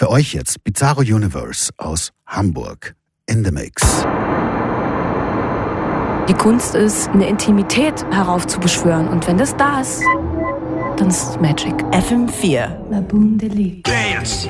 Für euch jetzt Bizarro Universe aus Hamburg in the Mix. Die Kunst ist, eine Intimität heraufzubeschwören. Und wenn das da ist, dann ist es Magic. FM4. La Boom Dance.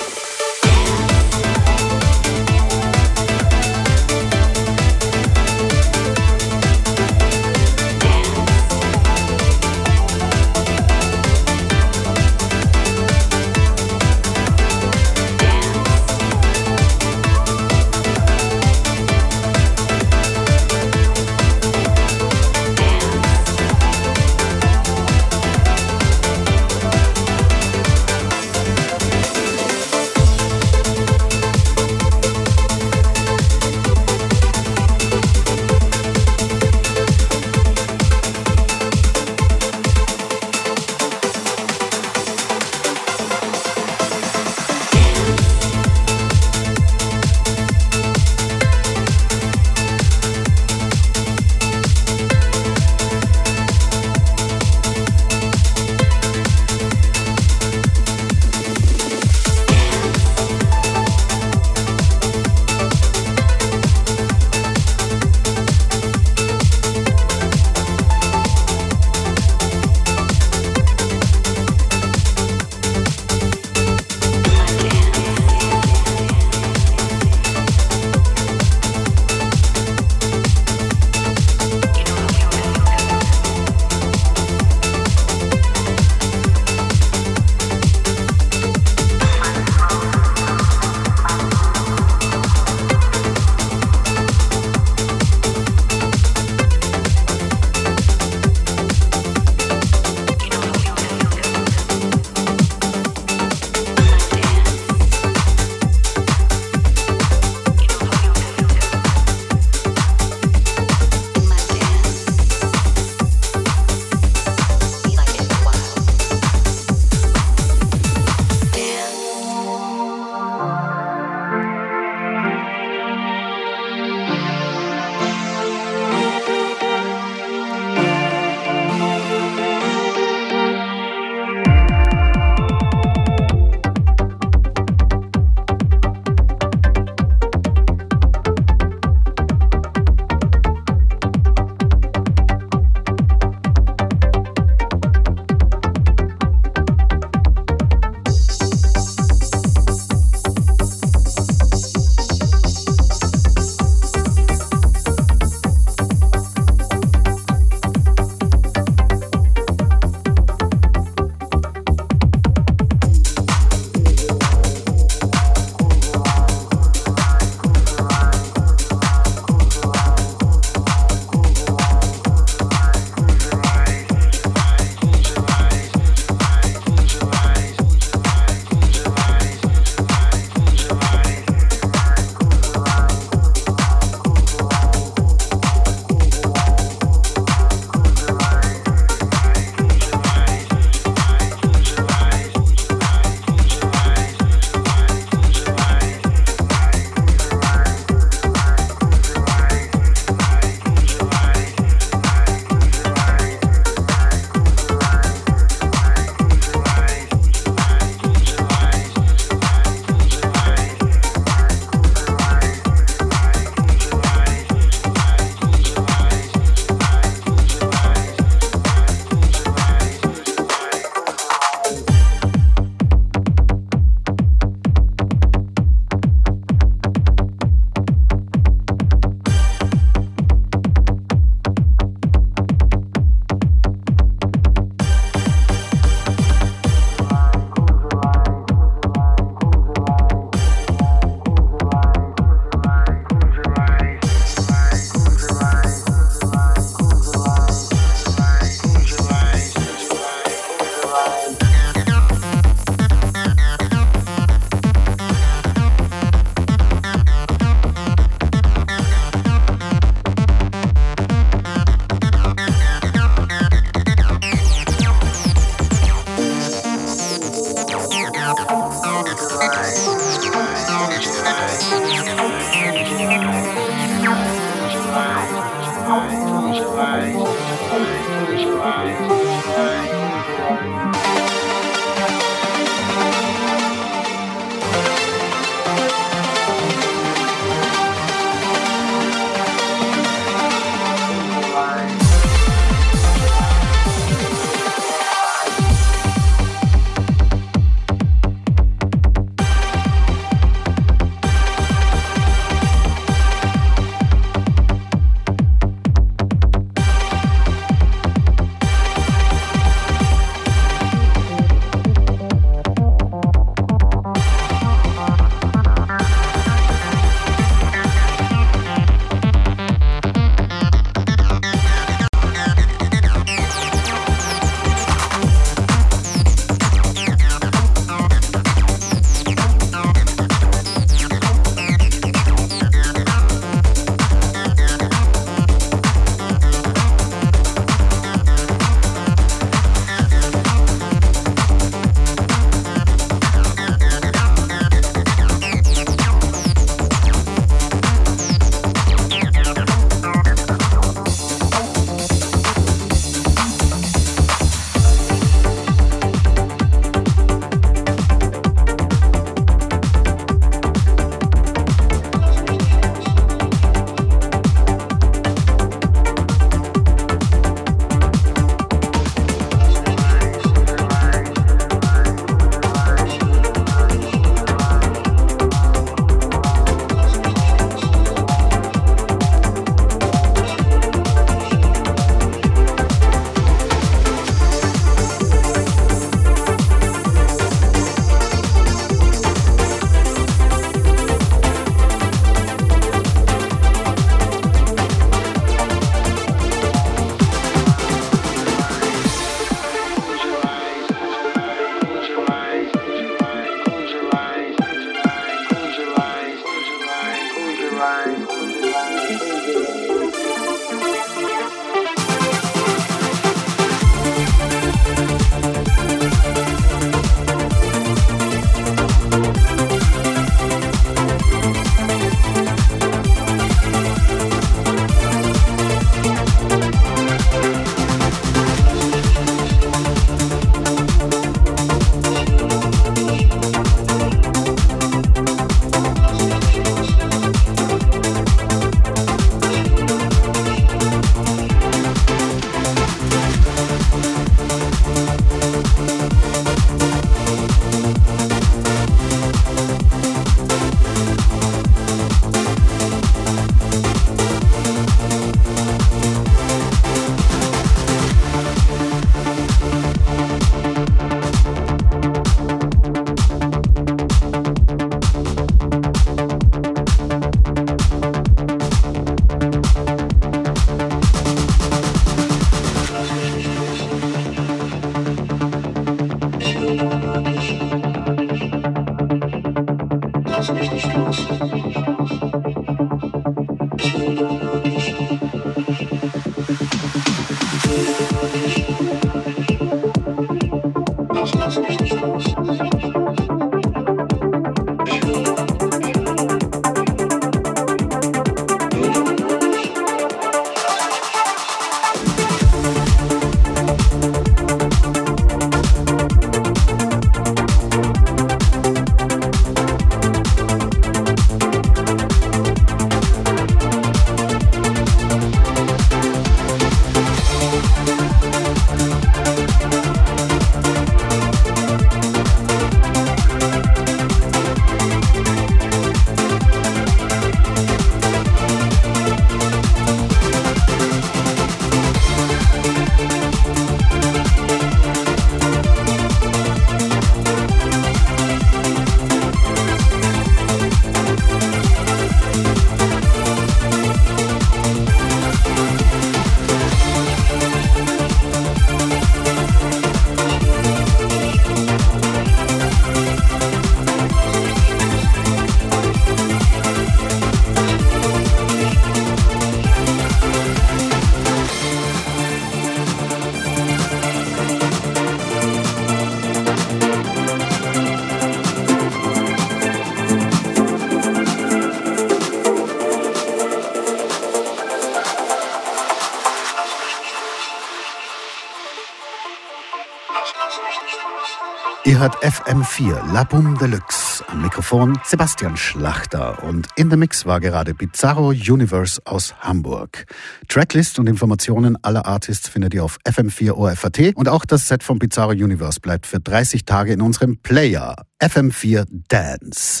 hört FM4, La Boom Deluxe. Am Mikrofon Sebastian Schlachter und in der Mix war gerade Bizarro Universe aus Hamburg. Tracklist und Informationen aller Artists findet ihr auf FM4 OFAT und auch das Set von Bizarro Universe bleibt für 30 Tage in unserem Player FM4 Dance.